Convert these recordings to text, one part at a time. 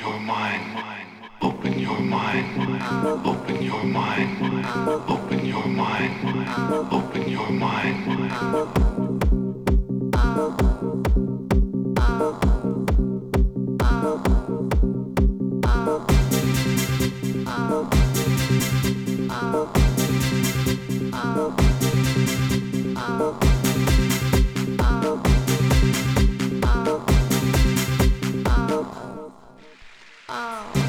your mind. Open your mind. Open your mind. Open your mind. Open your mind. 啊。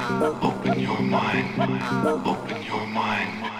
Open your mind. Open your mind.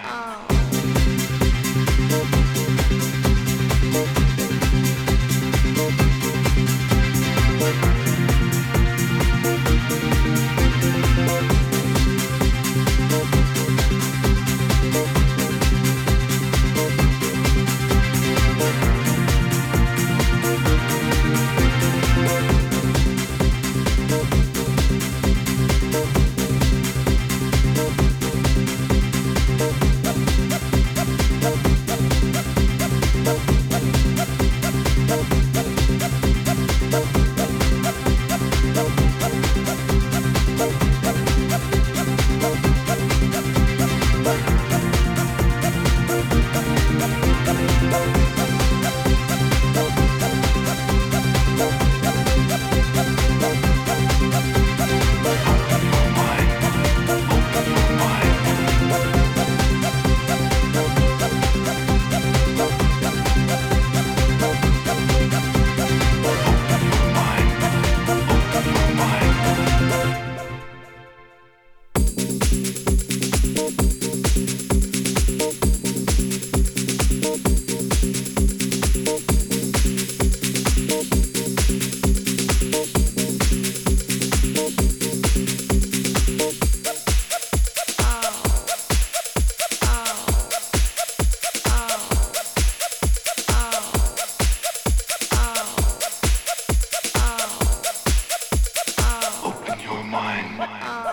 啊。